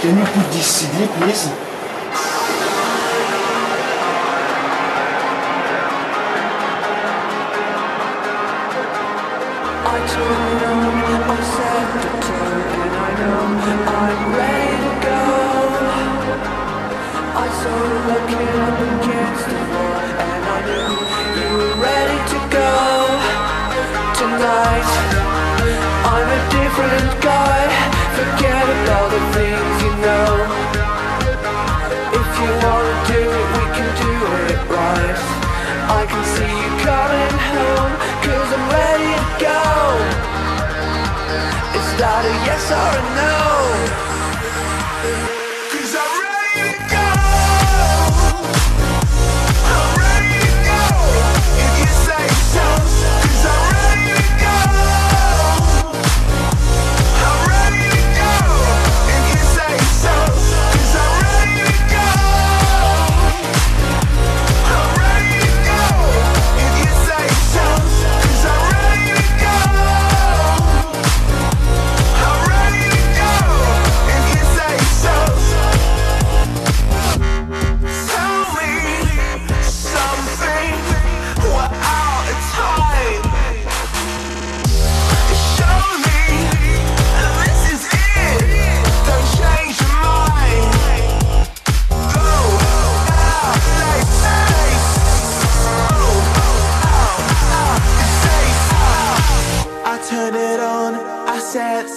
Can you put this CD, please? I turned I can see you coming home, cause I'm ready to go. Is that a yes or a no?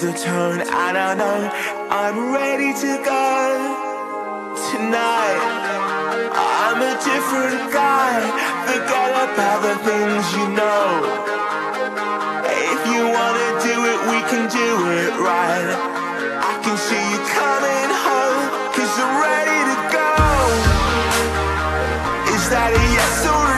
the turn, I don't know. I'm ready to go tonight. I'm a different guy. Forget about the things you know. If you wanna do it, we can do it right. I can see you coming home, cause I'm ready to go. Is that a yes or a